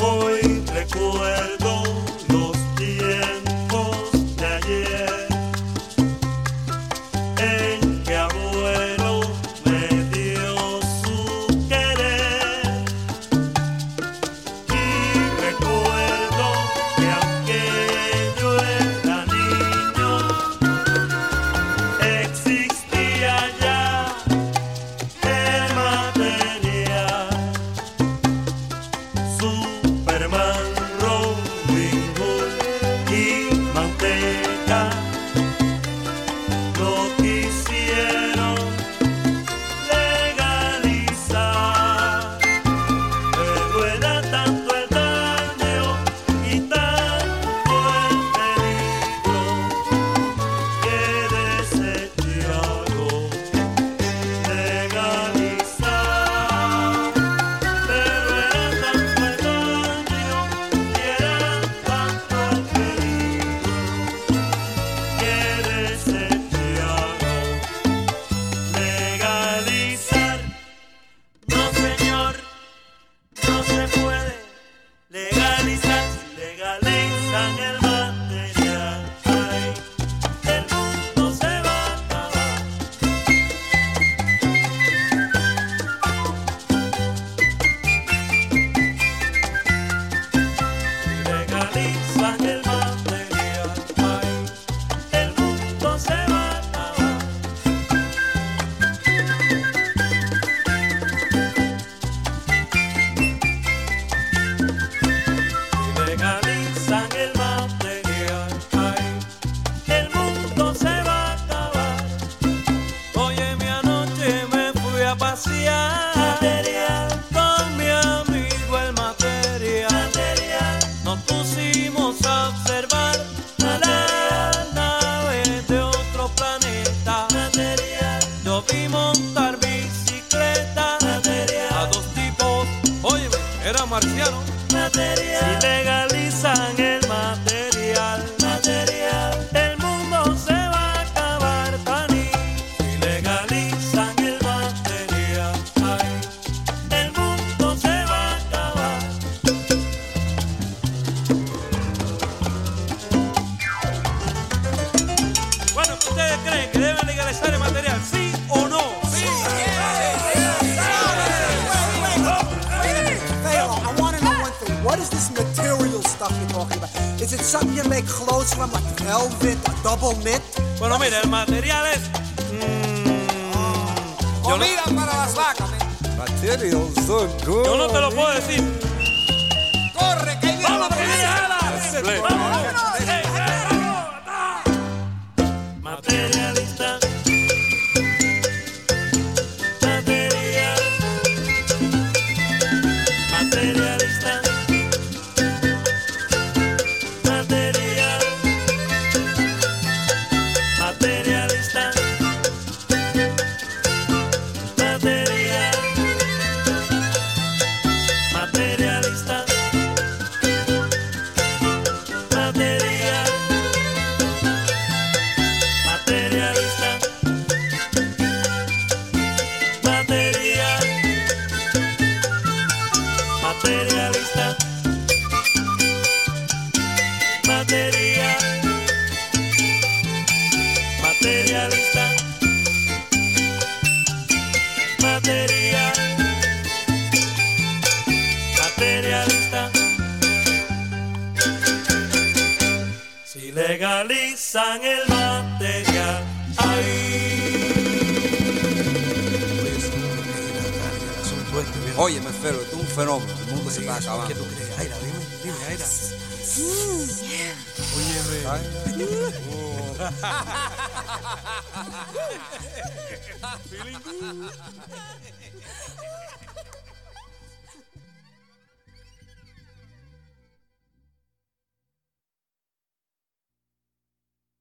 Hoy recuerdo legalizan marciano. Material. Si legalizan el material. Material. El mundo se va a acabar, Tani. Si legalizan el material. Ay, el mundo se va a acabar. Bueno, ¿qué ¿ustedes creen que deben legalizar el material? Is it something you make clothes from, like velvet or double knit? Bueno, mira, el material es. mm, yo, no, Comida para las vacas. Materials so good. yo no te lo puedo decir. Materialista. Material. Materialista. Si legalizan el material, Oye, me espero, esto es un fenómeno. El mundo se está acabando. ¿Qué tú crees? Aira, dime, dime, Aira. Ay, Óyeme. Feeling good.